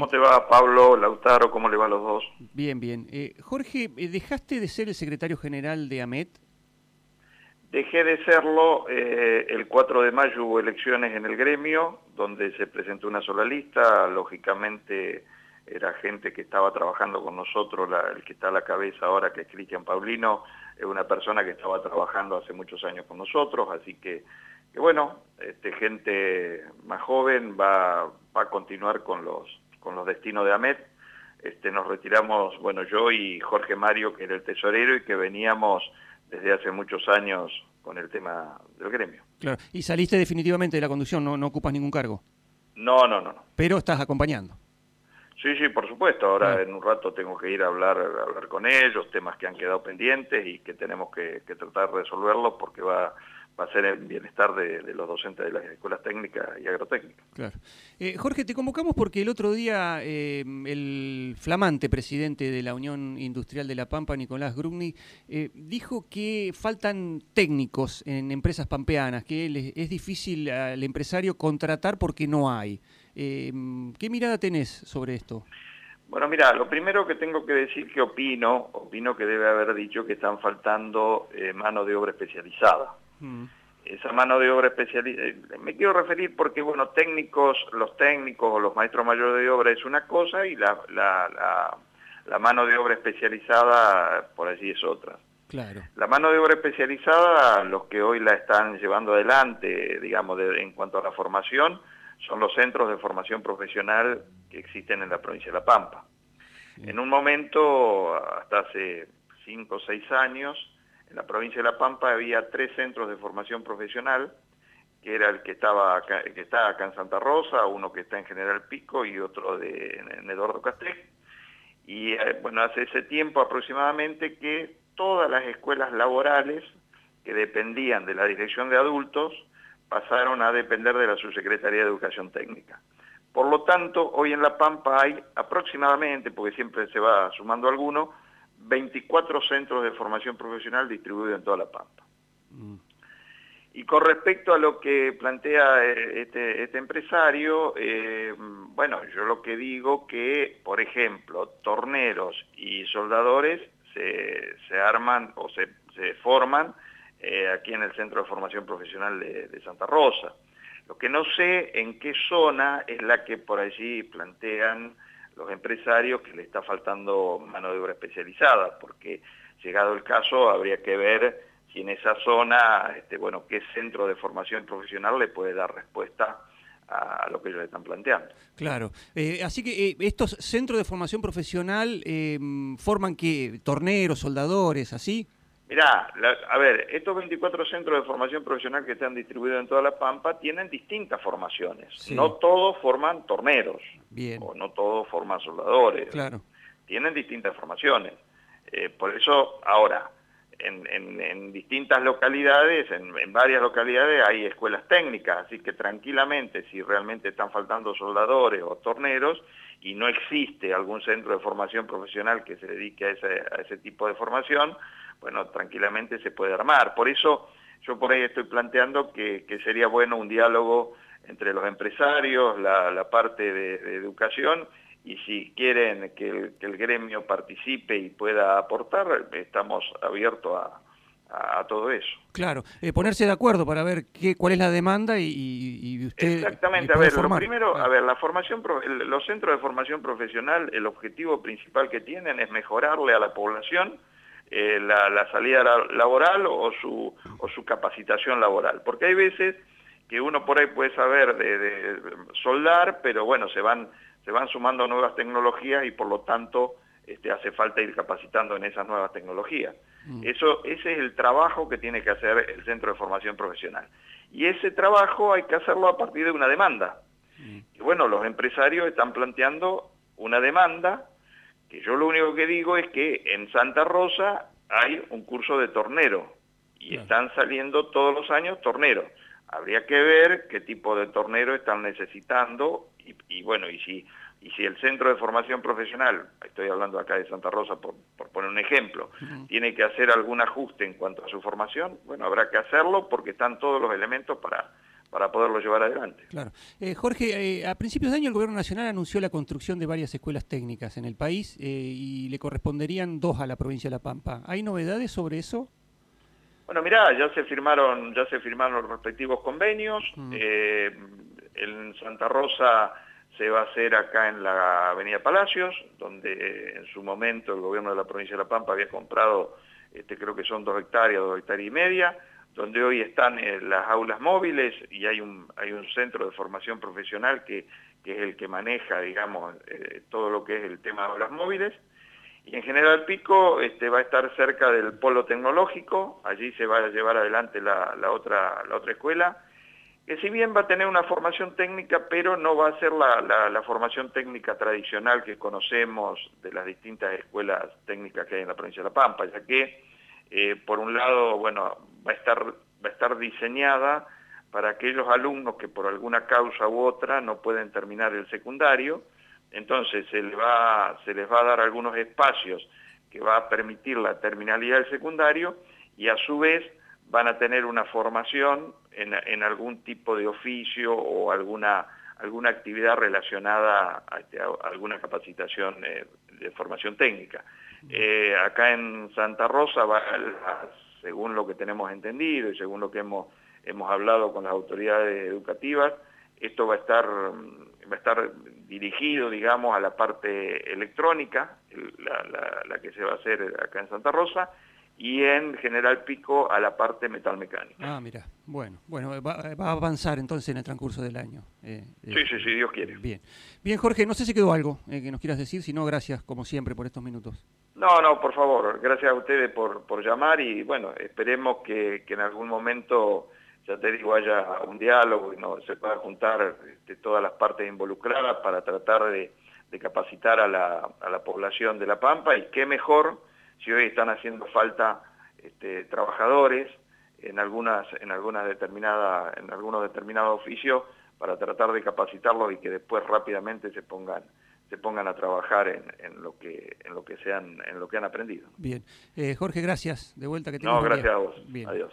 ¿Cómo te va, Pablo, Lautaro? ¿Cómo le va a los dos? Bien, bien. Eh, Jorge, eh, ¿dejaste de ser el secretario general de AMET? Dejé de serlo, eh, el 4 de mayo hubo elecciones en el gremio, donde se presentó una sola lista, lógicamente era gente que estaba trabajando con nosotros, el que está a la cabeza ahora, que es Cristian Paulino, es una persona que estaba trabajando hace muchos años con nosotros, así que, bueno, este, gente más joven va, va a continuar con los, con los destinos de AMET. Este, nos retiramos, bueno, yo y Jorge Mario, que era el tesorero y que veníamos desde hace muchos años con el tema del gremio. Claro, y saliste definitivamente de la conducción, no, no ocupas ningún cargo. No, no, no, no. Pero estás acompañando. Sí, sí, por supuesto. Ahora en un rato tengo que ir a hablar, a hablar con ellos, temas que han quedado pendientes y que tenemos que, que tratar de resolverlos porque va va a ser el bienestar de, los docentes de las escuelas técnicas y agrotécnicas. Claro. Eh, Jorge, te convocamos porque el otro día eh, el flamante presidente de la Unión Industrial de La Pampa, Nicolás Grugni, eh, dijo que faltan técnicos en empresas pampeanas, que es difícil al empresario contratar porque no hay. ¿Qué mirada tenés sobre esto? Bueno, mira, lo primero que tengo que decir que opino, opino que debe haber dicho que están faltando mano de obra especializada. Mm. Esa mano de obra especializada, eh, me quiero referir porque, bueno, técnicos, los técnicos o los maestros mayores de obra es una cosa y la, la, la, mano de obra especializada, por allí, es otra. Claro. La mano de obra especializada, los que hoy la están llevando adelante, digamos, en cuanto a la formación, son los centros de formación profesional que existen en la provincia de La Pampa. En un momento, hasta hace cinco o seis años, en la provincia de La Pampa había tres centros de formación profesional, que era el que estaba que está acá en Santa Rosa, uno que está en General Pico y otro de, en Eduardo Castel. Y eh, bueno, hace ese tiempo aproximadamente que todas las escuelas laborales que dependían de la dirección de adultos pasaron a depender de la Subsecretaría de Educación Técnica. Por lo tanto, hoy en La Pampa hay aproximadamente, porque siempre se va sumando alguno, 24 centros de formación profesional distribuidos en toda La Pampa. Mm. Y con respecto a lo que plantea eh, este, este empresario, eh, bueno, yo lo que digo que, por ejemplo, torneros y soldadores se, arman o se, forman eh, aquí en el Centro de Formación Profesional de, de, Santa Rosa. Lo que no sé en qué zona es la que por allí plantean los empresarios que le está faltando mano de obra especializada, porque llegado el caso habría que ver si en esa zona, este, bueno, qué centro de formación profesional le puede dar respuesta a lo que ellos están planteando. Claro. Eh, así que eh, estos centros de formación profesional eh, forman que torneros, soldadores, así. Mirá, a ver, estos 24 centros de formación profesional que están distribuidos en toda La Pampa tienen distintas formaciones. No todos forman torneros. Bien. O no todos forman soldadores. Claro. Tienen distintas formaciones. Eh, por eso, ahora, en, distintas localidades, en, en, varias localidades hay escuelas técnicas, así que tranquilamente, si realmente están faltando soldadores o torneros y no existe algún centro de formación profesional que se dedique a ese, a ese tipo de formación, bueno, tranquilamente se puede armar. Por eso yo por ahí estoy planteando que, sería bueno un diálogo entre los empresarios, la, parte de, educación, y si quieren que el, gremio participe y pueda aportar, estamos abiertos a, todo eso. Claro, eh, ponerse de acuerdo para ver qué, cuál es la demanda y, usted... Exactamente, a ver, lo primero, a ver, la formación, los centros de formación profesional, el objetivo principal que tienen es mejorarle a la población eh, la, salida laboral o su, o su capacitación laboral. Porque hay veces que uno por ahí puede saber de, soldar, pero bueno, se van, se van sumando nuevas tecnologías y por lo tanto este, hace falta ir capacitando en esas nuevas tecnologías. Mm. Eso, ese es el trabajo que tiene que hacer el Centro de Formación Profesional. Y ese trabajo hay que hacerlo a partir de una demanda. Mm. Y bueno, los empresarios están planteando una demanda que yo lo único que digo es que en Santa Rosa hay un curso de tornero y están saliendo todos los años torneros. Habría que ver qué tipo de tornero están necesitando y, bueno, y si, y si el centro de formación profesional, estoy hablando acá de Santa Rosa por, poner un ejemplo, tiene que hacer algún ajuste en cuanto a su formación, bueno, habrá que hacerlo porque están todos los elementos para, para poderlo llevar adelante. Claro. Eh, Jorge, eh, a principios de año el Gobierno Nacional anunció la construcción de varias escuelas técnicas en el país eh, y le corresponderían dos a la provincia de La Pampa. ¿Hay novedades sobre eso? Bueno, mirá, ya se firmaron, ya se firmaron los respectivos convenios. Mm. en Santa Rosa se va a hacer acá en la Avenida Palacios, donde en su momento el gobierno de la provincia de La Pampa había comprado, este, creo que son dos hectáreas, dos hectáreas y media, donde hoy están eh, las aulas móviles y hay un, hay un centro de formación profesional que, es el que maneja, digamos, eh, todo lo que es el tema de aulas móviles. Y en General Pico este, va a estar cerca del polo tecnológico, allí se va a llevar adelante la, otra, la otra escuela, que si bien va a tener una formación técnica, pero no va a ser la, formación técnica tradicional que conocemos de las distintas escuelas técnicas que hay en la provincia de La Pampa, ya que eh, por un lado, bueno, va a estar, va a estar diseñada para aquellos alumnos que por alguna causa u otra no pueden terminar el secundario, entonces se les va, se les va a dar algunos espacios que va a permitir la terminalidad del secundario y a su vez van a tener una formación en, algún tipo de oficio o alguna, alguna actividad relacionada a, este, alguna capacitación eh, de formación técnica. Eh, acá en Santa Rosa, va, según lo que tenemos entendido y según lo que hemos, hemos hablado con las autoridades educativas, esto va a estar, va a estar dirigido, digamos, a la parte electrónica, la, que se va a hacer acá en Santa Rosa, y en General Pico a la parte metalmecánica. Ah, mira, bueno, bueno, va, a avanzar entonces en el transcurso del año. Eh, sí, sí, sí, Dios quiere. Bien, bien Jorge, no sé si quedó algo eh, que nos quieras decir, si no, gracias como siempre por estos minutos. No, no, por favor, gracias a ustedes por, por llamar y bueno, esperemos que, en algún momento, ya te digo, haya un diálogo y no se pueda juntar este, todas las partes involucradas para tratar de, capacitar a la, a la, población de La Pampa y qué mejor si hoy están haciendo falta este, trabajadores en algunas, en algunas determinadas, en algunos determinados oficios para tratar de capacitarlos y que después rápidamente se pongan se pongan a trabajar en, lo que en lo que sean en lo que han aprendido. Bien, eh, Jorge, gracias. De vuelta que No, gracias a vos. Adiós.